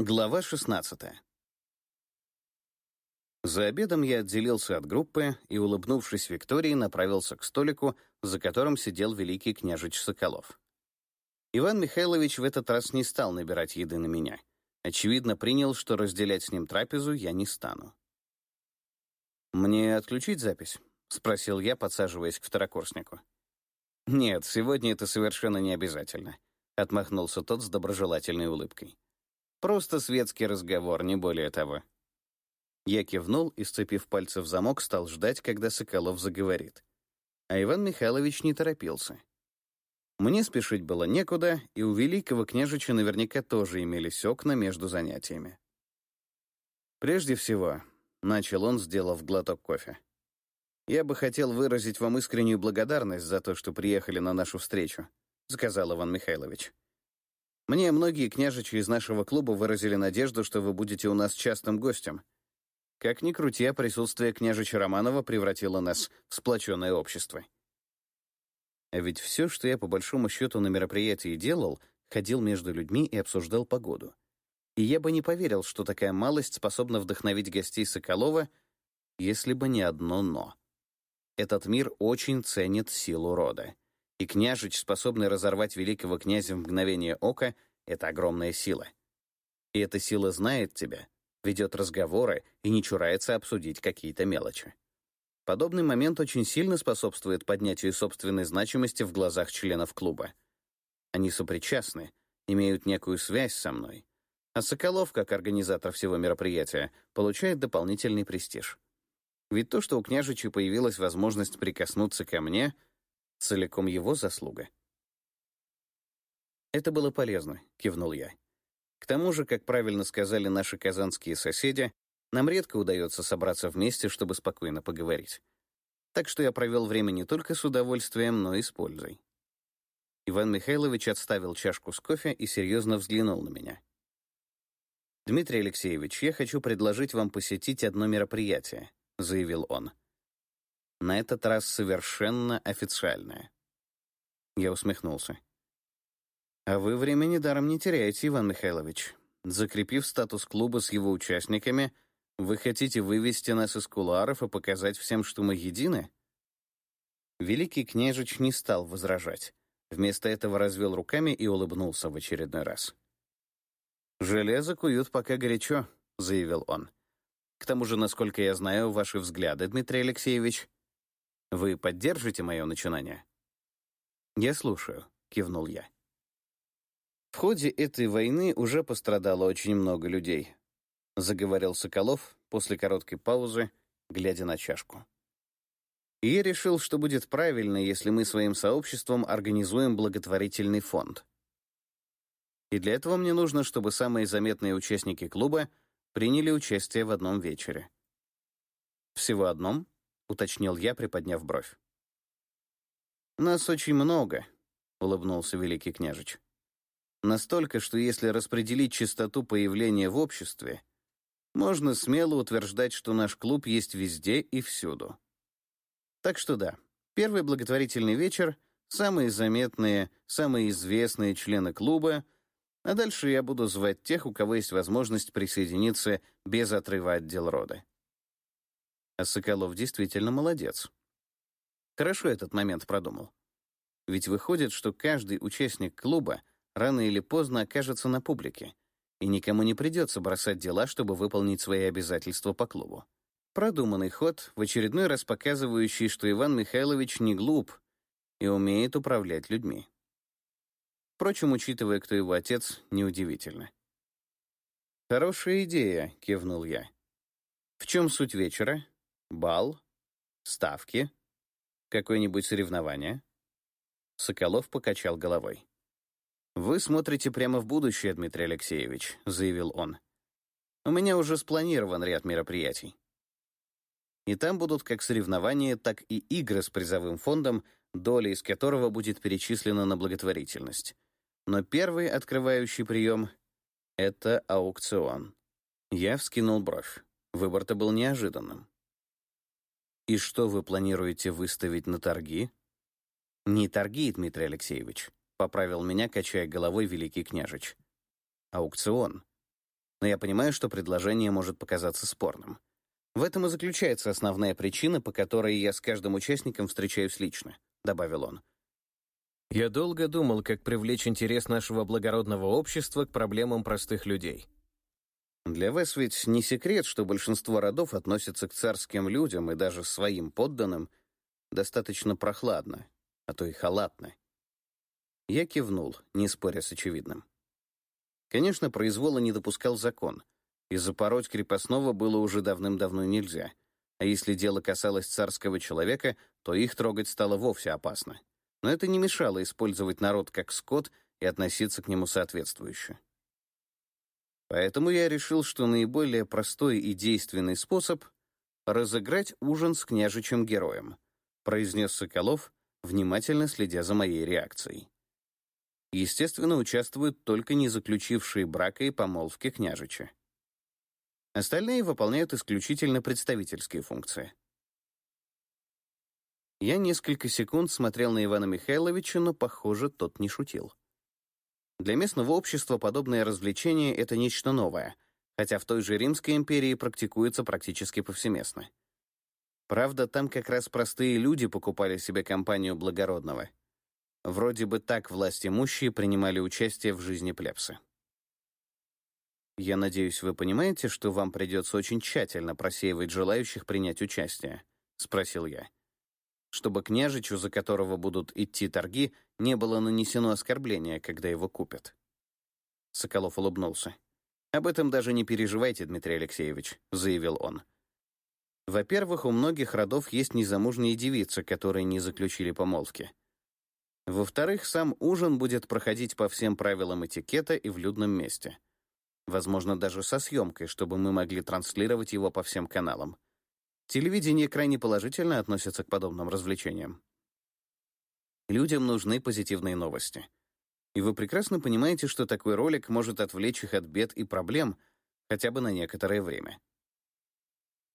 Глава 16. За обедом я отделился от группы и, улыбнувшись Виктории, направился к столику, за которым сидел великий княжич Соколов. Иван Михайлович в этот раз не стал набирать еды на меня. Очевидно, принял, что разделять с ним трапезу я не стану. «Мне отключить запись?» — спросил я, подсаживаясь к второкурснику. «Нет, сегодня это совершенно не обязательно», — отмахнулся тот с доброжелательной улыбкой. Просто светский разговор, не более того. Я кивнул и, сцепив пальцы в замок, стал ждать, когда Соколов заговорит. А Иван Михайлович не торопился. Мне спешить было некуда, и у великого княжича наверняка тоже имелись окна между занятиями. «Прежде всего», — начал он, сделав глоток кофе, «я бы хотел выразить вам искреннюю благодарность за то, что приехали на нашу встречу», — сказал Иван Михайлович. Мне многие княжичи из нашего клуба выразили надежду, что вы будете у нас частым гостем. Как ни крути, а присутствие княжича Романова превратило нас в сплоченное общество. А ведь все, что я по большому счету на мероприятии делал, ходил между людьми и обсуждал погоду. И я бы не поверил, что такая малость способна вдохновить гостей Соколова, если бы не одно «но». Этот мир очень ценит силу рода. И княжич, способный разорвать великого князя в мгновение ока, — это огромная сила. И эта сила знает тебя, ведет разговоры и не чурается обсудить какие-то мелочи. Подобный момент очень сильно способствует поднятию собственной значимости в глазах членов клуба. Они сопричастны, имеют некую связь со мной. А Соколов, как организатор всего мероприятия, получает дополнительный престиж. Ведь то, что у княжича появилась возможность прикоснуться ко мне — Целиком его заслуга. «Это было полезно», — кивнул я. «К тому же, как правильно сказали наши казанские соседи, нам редко удается собраться вместе, чтобы спокойно поговорить. Так что я провел время не только с удовольствием, но и с пользой». Иван Михайлович отставил чашку с кофе и серьезно взглянул на меня. «Дмитрий Алексеевич, я хочу предложить вам посетить одно мероприятие», — заявил он. На этот раз совершенно официальное. Я усмехнулся. «А вы времени даром не теряете, Иван Михайлович. Закрепив статус клуба с его участниками, вы хотите вывести нас из кулуаров и показать всем, что мы едины?» Великий княжич не стал возражать. Вместо этого развел руками и улыбнулся в очередной раз. «Железо куют пока горячо», — заявил он. «К тому же, насколько я знаю, ваши взгляды, Дмитрий Алексеевич, вы поддержите мое начинание?» «Я слушаю», — кивнул я. «В ходе этой войны уже пострадало очень много людей», — заговорил Соколов после короткой паузы, глядя на чашку. «И я решил, что будет правильно, если мы своим сообществом организуем благотворительный фонд. И для этого мне нужно, чтобы самые заметные участники клуба приняли участие в одном вечере». «Всего одном?» — уточнил я, приподняв бровь. «Нас очень много», — улыбнулся великий княжич. «Настолько, что если распределить частоту появления в обществе, можно смело утверждать, что наш клуб есть везде и всюду. Так что да, первый благотворительный вечер, самые заметные, самые известные члены клуба, а дальше я буду звать тех, у кого есть возможность присоединиться без отрыва от дел рода. А Соколов действительно молодец. Хорошо этот момент продумал. Ведь выходит, что каждый участник клуба рано или поздно окажется на публике, и никому не придется бросать дела, чтобы выполнить свои обязательства по клубу. Продуманный ход, в очередной раз показывающий, что Иван Михайлович не глуп и умеет управлять людьми. Впрочем, учитывая, кто его отец, неудивительно. «Хорошая идея», — кивнул я. «В чем суть вечера?» Бал? Ставки? Какое-нибудь соревнование?» Соколов покачал головой. «Вы смотрите прямо в будущее, Дмитрий Алексеевич», — заявил он. «У меня уже спланирован ряд мероприятий. И там будут как соревнования, так и игры с призовым фондом, доля из которого будет перечислена на благотворительность. Но первый открывающий прием — это аукцион». Я вскинул бровь. Выбор-то был неожиданным. «И что вы планируете выставить на торги?» «Не торги, Дмитрий Алексеевич», — поправил меня, качая головой великий княжич. «Аукцион. но я понимаю, что предложение может показаться спорным. В этом и заключается основная причина, по которой я с каждым участником встречаюсь лично», — добавил он. «Я долго думал, как привлечь интерес нашего благородного общества к проблемам простых людей». Для вас ведь не секрет, что большинство родов относятся к царским людям и даже своим подданным достаточно прохладно, а то и халатно. Я кивнул, не споря с очевидным. Конечно, произвола не допускал закон, и запороть крепостного было уже давным-давно нельзя, а если дело касалось царского человека, то их трогать стало вовсе опасно. Но это не мешало использовать народ как скот и относиться к нему соответствующе. Поэтому я решил, что наиболее простой и действенный способ — разыграть ужин с княжичем героем, произнес Соколов, внимательно следя за моей реакцией. Естественно, участвуют только не заключившие брака и помолвки княжича. Остальные выполняют исключительно представительские функции. Я несколько секунд смотрел на Ивана Михайловича, но, похоже, тот не шутил. Для местного общества подобное развлечение — это нечто новое, хотя в той же Римской империи практикуется практически повсеместно. Правда, там как раз простые люди покупали себе компанию благородного. Вроде бы так власть имущие принимали участие в жизни плебса. Я надеюсь, вы понимаете, что вам придется очень тщательно просеивать желающих принять участие, спросил я. Чтобы княжичу, за которого будут идти торги, не было нанесено оскорбление, когда его купят. Соколов улыбнулся. «Об этом даже не переживайте, Дмитрий Алексеевич», — заявил он. «Во-первых, у многих родов есть незамужние девицы, которые не заключили помолвки. Во-вторых, сам ужин будет проходить по всем правилам этикета и в людном месте. Возможно, даже со съемкой, чтобы мы могли транслировать его по всем каналам. Телевидение крайне положительно относится к подобным развлечениям. Людям нужны позитивные новости. И вы прекрасно понимаете, что такой ролик может отвлечь их от бед и проблем хотя бы на некоторое время.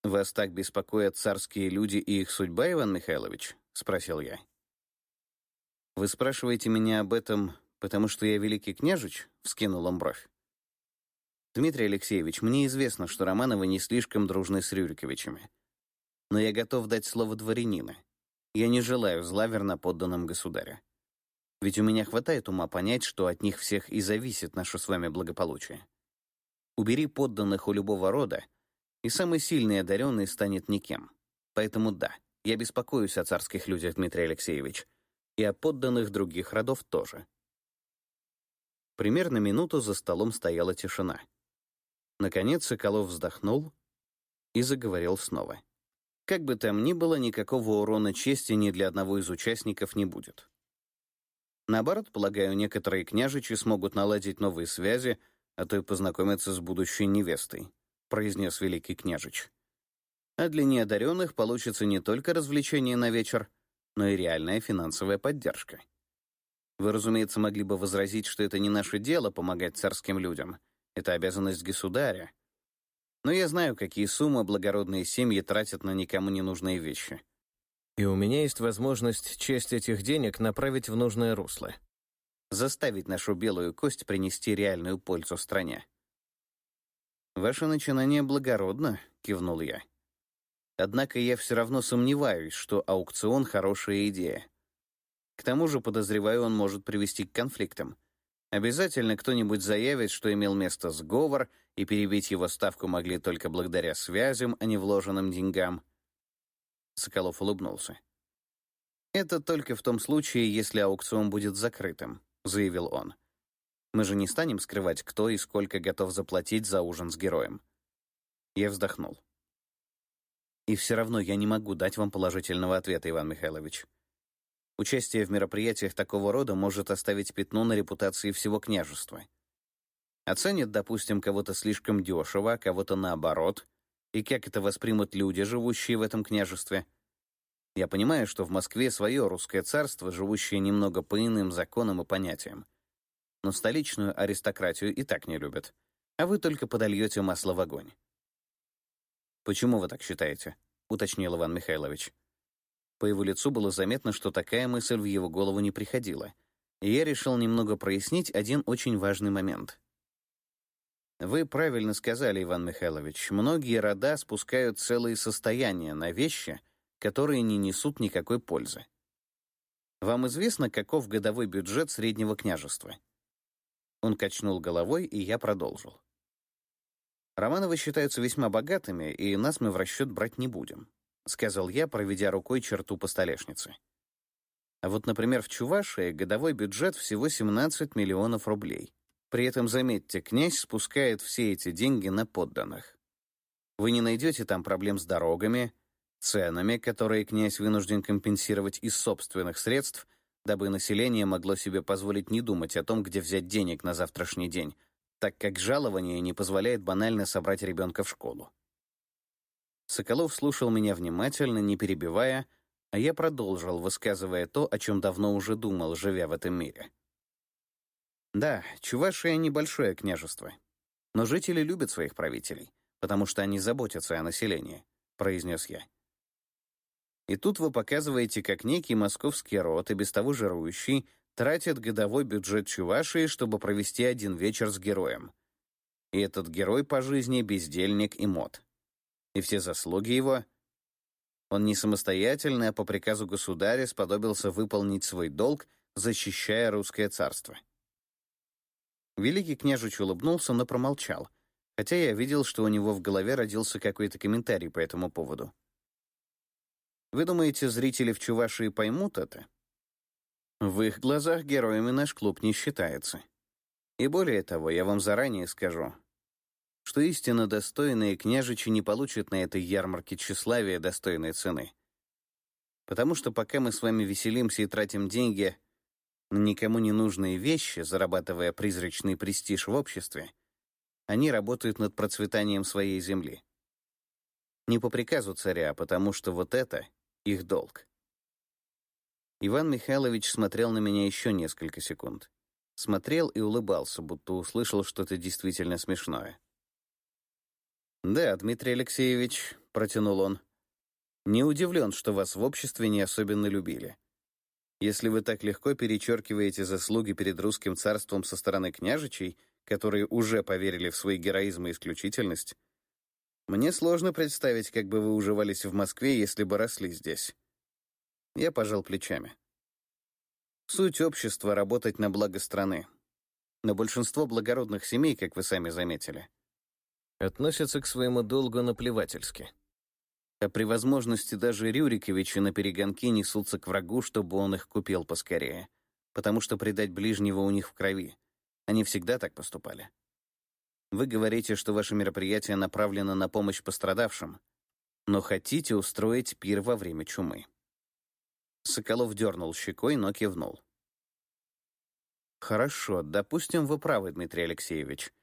«Вас так беспокоят царские люди и их судьба, Иван Михайлович?» — спросил я. «Вы спрашиваете меня об этом, потому что я великий княжич?» — вскинул он бровь. «Дмитрий Алексеевич, мне известно, что Романовы не слишком дружны с Рюриковичами. Но я готов дать слово дворянина. Я не желаю зла верноподданным государя. Ведь у меня хватает ума понять, что от них всех и зависит наше с вами благополучие. Убери подданных у любого рода, и самый сильный одаренный станет никем. Поэтому да, я беспокоюсь о царских людях, Дмитрий Алексеевич, и о подданных других родов тоже. Примерно минуту за столом стояла тишина. Наконец Соколов вздохнул и заговорил снова. Как бы там ни было, никакого урона чести ни для одного из участников не будет. Наоборот, полагаю, некоторые княжичи смогут наладить новые связи, а то и познакомиться с будущей невестой, произнес великий княжич. А для неодаренных получится не только развлечение на вечер, но и реальная финансовая поддержка. Вы, разумеется, могли бы возразить, что это не наше дело помогать царским людям. Это обязанность государя. Но я знаю, какие суммы благородные семьи тратят на никому не нужные вещи. И у меня есть возможность часть этих денег направить в нужное русло. Заставить нашу белую кость принести реальную пользу стране. «Ваше начинание благородно», — кивнул я. Однако я все равно сомневаюсь, что аукцион — хорошая идея. К тому же, подозреваю, он может привести к конфликтам. Обязательно кто-нибудь заявит, что имел место сговор, и перебить его ставку могли только благодаря связям, а не вложенным деньгам. Соколов улыбнулся. «Это только в том случае, если аукцион будет закрытым», — заявил он. «Мы же не станем скрывать, кто и сколько готов заплатить за ужин с героем». Я вздохнул. И все равно я не могу дать вам положительного ответа, Иван Михайлович. Участие в мероприятиях такого рода может оставить пятно на репутации всего княжества. Оценят, допустим, кого-то слишком дешево, а кого-то наоборот. И как это воспримут люди, живущие в этом княжестве? Я понимаю, что в Москве свое русское царство, живущее немного по иным законам и понятиям. Но столичную аристократию и так не любят. А вы только подольете масло в огонь. «Почему вы так считаете?» — уточнил Иван Михайлович. По его лицу было заметно, что такая мысль в его голову не приходила, и я решил немного прояснить один очень важный момент. Вы правильно сказали, Иван Михайлович. Многие рода спускают целые состояния на вещи, которые не несут никакой пользы. Вам известно, каков годовой бюджет среднего княжества? Он качнул головой, и я продолжил. Романовы считаются весьма богатыми, и нас мы в расчет брать не будем, сказал я, проведя рукой черту по столешнице. А вот, например, в Чувашии годовой бюджет всего 17 миллионов рублей. При этом, заметьте, князь спускает все эти деньги на подданных. Вы не найдете там проблем с дорогами, ценами, которые князь вынужден компенсировать из собственных средств, дабы население могло себе позволить не думать о том, где взять денег на завтрашний день, так как жалование не позволяет банально собрать ребенка в школу. Соколов слушал меня внимательно, не перебивая, а я продолжил, высказывая то, о чем давно уже думал, живя в этом мире. Да, Чувашия — небольшое княжество. Но жители любят своих правителей, потому что они заботятся о населении, — произнес я. И тут вы показываете, как некий московский род, и без того жирующий, тратит годовой бюджет Чувашии, чтобы провести один вечер с героем. И этот герой по жизни — бездельник и мод. И все заслуги его — он не самостоятельно, а по приказу государя сподобился выполнить свой долг, защищая русское царство. Великий княжич улыбнулся, но промолчал, хотя я видел, что у него в голове родился какой-то комментарий по этому поводу. Вы думаете, зрители в Чувашии поймут это? В их глазах героями наш клуб не считается. И более того, я вам заранее скажу, что истинно достойные княжичи не получат на этой ярмарке тщеславия достойной цены. Потому что пока мы с вами веселимся и тратим деньги никому не нужные вещи, зарабатывая призрачный престиж в обществе, они работают над процветанием своей земли. Не по приказу царя, а потому что вот это их долг. Иван Михайлович смотрел на меня еще несколько секунд. Смотрел и улыбался, будто услышал что-то действительно смешное. «Да, Дмитрий Алексеевич», — протянул он, — «не удивлен, что вас в обществе не особенно любили. Если вы так легко перечеркиваете заслуги перед русским царством со стороны княжичей, которые уже поверили в свой героизм и исключительность, мне сложно представить, как бы вы уживались в Москве, если бы росли здесь. Я пожал плечами. Суть общества — работать на благо страны. Но большинство благородных семей, как вы сами заметили, относятся к своему долгу наплевательски а при возможности даже Рюриковичи на перегонки несутся к врагу, чтобы он их купил поскорее, потому что предать ближнего у них в крови. Они всегда так поступали. Вы говорите, что ваше мероприятие направлено на помощь пострадавшим, но хотите устроить пир во время чумы. Соколов дернул щекой, но кивнул. «Хорошо, допустим, вы правы, Дмитрий Алексеевич.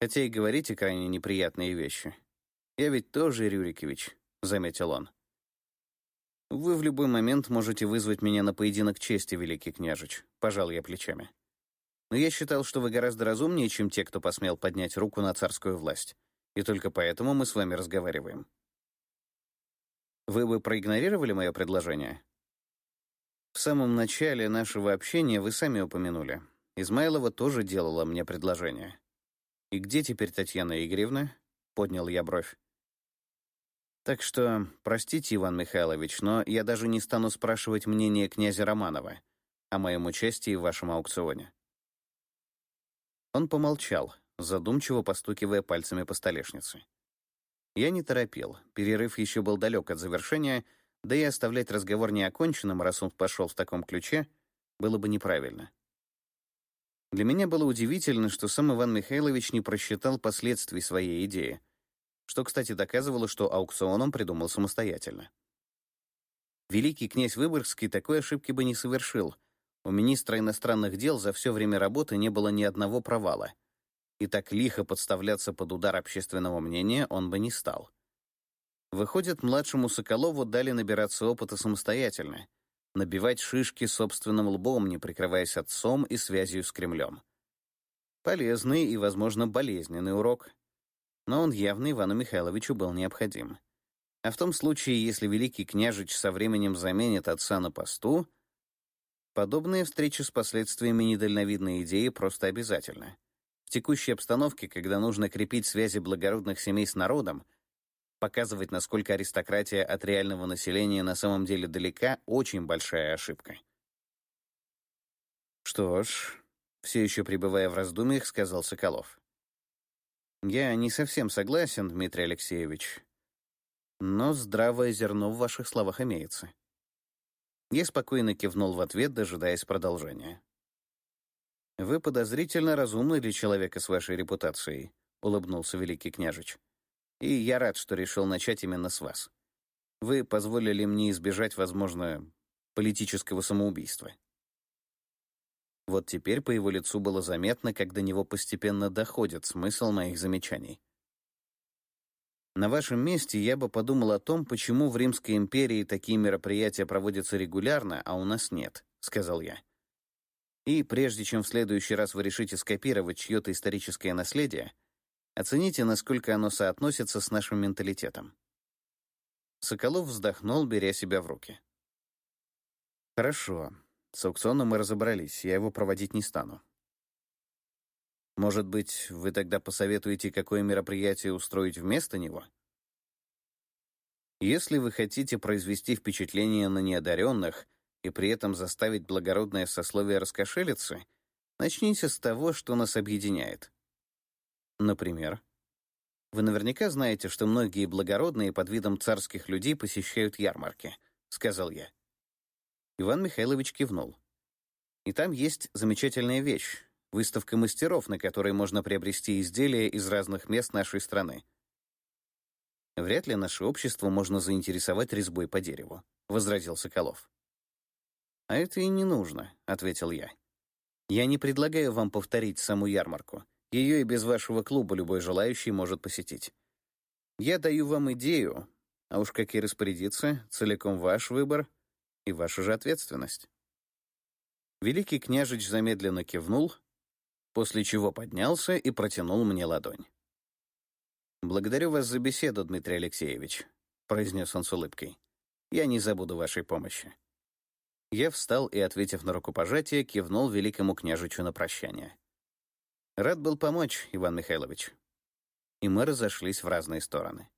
Хотя и говорите крайне неприятные вещи. Я ведь тоже Рюрикович, — заметил он. «Вы в любой момент можете вызвать меня на поединок чести, великий княжич», — пожал я плечами. «Но я считал, что вы гораздо разумнее, чем те, кто посмел поднять руку на царскую власть. И только поэтому мы с вами разговариваем». «Вы бы проигнорировали мое предложение?» «В самом начале нашего общения вы сами упомянули. Измайлова тоже делала мне предложение». «И где теперь Татьяна Игоревна?» — поднял я бровь. Так что, простите, Иван Михайлович, но я даже не стану спрашивать мнение князя Романова о моем участии в вашем аукционе. Он помолчал, задумчиво постукивая пальцами по столешнице. Я не торопил, перерыв еще был далек от завершения, да и оставлять разговор неоконченным, раз он пошел в таком ключе, было бы неправильно. Для меня было удивительно, что сам Иван Михайлович не просчитал последствий своей идеи — что, кстати, доказывало, что аукцион он придумал самостоятельно. Великий князь Выборгский такой ошибки бы не совершил. У министра иностранных дел за все время работы не было ни одного провала. И так лихо подставляться под удар общественного мнения он бы не стал. Выходит, младшему Соколову дали набираться опыта самостоятельно, набивать шишки собственным лбом, не прикрываясь отцом и связью с Кремлем. Полезный и, возможно, болезненный урок — но он явно Ивану Михайловичу был необходим. А в том случае, если великий княжич со временем заменит отца на посту, подобная встреча с последствиями недальновидной идеи просто обязательна. В текущей обстановке, когда нужно крепить связи благородных семей с народом, показывать, насколько аристократия от реального населения на самом деле далека, очень большая ошибка. Что ж, все еще пребывая в раздумьях, сказал Соколов. Я не совсем согласен, Дмитрий Алексеевич, но здравое зерно в ваших словах имеется. Я спокойно кивнул в ответ, дожидаясь продолжения. «Вы подозрительно разумный для человека с вашей репутацией», — улыбнулся великий княжич. «И я рад, что решил начать именно с вас. Вы позволили мне избежать, возможно, политического самоубийства». Вот теперь по его лицу было заметно, как до него постепенно доходит смысл моих замечаний. На вашем месте я бы подумал о том, почему в Римской империи такие мероприятия проводятся регулярно, а у нас нет, сказал я. И прежде чем в следующий раз вы решите скопировать чье-то историческое наследие, оцените, насколько оно соотносится с нашим менталитетом. Соколов вздохнул, беря себя в руки. Хорошо, с аукционом мы разобрались, я его проводить не стану. Может быть, вы тогда посоветуете, какое мероприятие устроить вместо него? Если вы хотите произвести впечатление на неодаренных и при этом заставить благородное сословие раскошелиться, начните с того, что нас объединяет. Например, вы наверняка знаете, что многие благородные под видом царских людей посещают ярмарки, — сказал я. Иван Михайлович кивнул. И там есть замечательная вещь — выставка мастеров, на которой можно приобрести изделия из разных мест нашей страны. «Вряд ли наше общество можно заинтересовать резьбой по дереву», — возразил Соколов. «А это и не нужно», — ответил я. «Я не предлагаю вам повторить саму ярмарку. Ее и без вашего клуба любой желающий может посетить. Я даю вам идею, а уж как и распорядиться, целиком ваш выбор и ваша же ответственность». Великий княжич замедленно кивнул, после чего поднялся и протянул мне ладонь. «Благодарю вас за беседу, Дмитрий Алексеевич», — произнес он с улыбкой. «Я не забуду вашей помощи». Я встал и, ответив на рукопожатие, кивнул великому княжичу на прощание. «Рад был помочь, Иван Михайлович». И мы разошлись в разные стороны.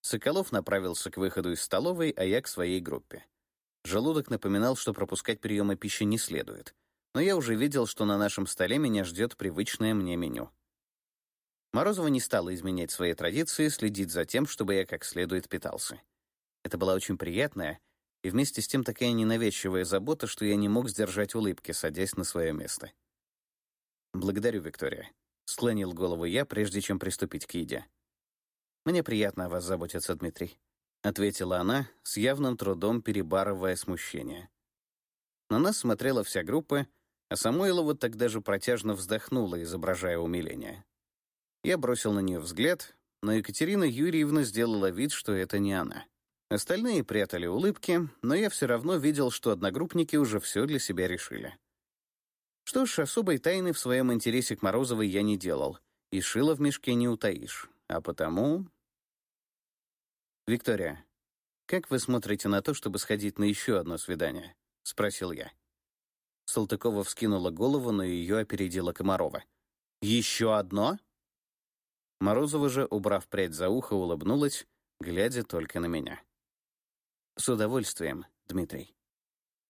Соколов направился к выходу из столовой, а я к своей группе. Желудок напоминал, что пропускать приемы пищи не следует. Но я уже видел, что на нашем столе меня ждет привычное мне меню. Морозова не стала изменять свои традиции, следить за тем, чтобы я как следует питался. Это была очень приятная и вместе с тем такая ненавязчивая забота, что я не мог сдержать улыбки, садясь на свое место. «Благодарю, Виктория», — склонил голову я, прежде чем приступить к еде. «Мне приятно о вас заботиться, Дмитрий», ответила она, с явным трудом перебарывая смущение. На нас смотрела вся группа, а Самойлова тогда же протяжно вздохнула, изображая умиление. Я бросил на нее взгляд, но Екатерина Юрьевна сделала вид, что это не она. Остальные прятали улыбки, но я все равно видел, что одногруппники уже все для себя решили. Что ж, особой тайны в своем интересе к Морозовой я не делал, и шило в мешке не утаишь, а потому «Виктория, как вы смотрите на то, чтобы сходить на еще одно свидание?» — спросил я. Салтыкова вскинула голову, но ее опередила Комарова. «Еще одно?» Морозова же, убрав прядь за ухо, улыбнулась, глядя только на меня. «С удовольствием, Дмитрий».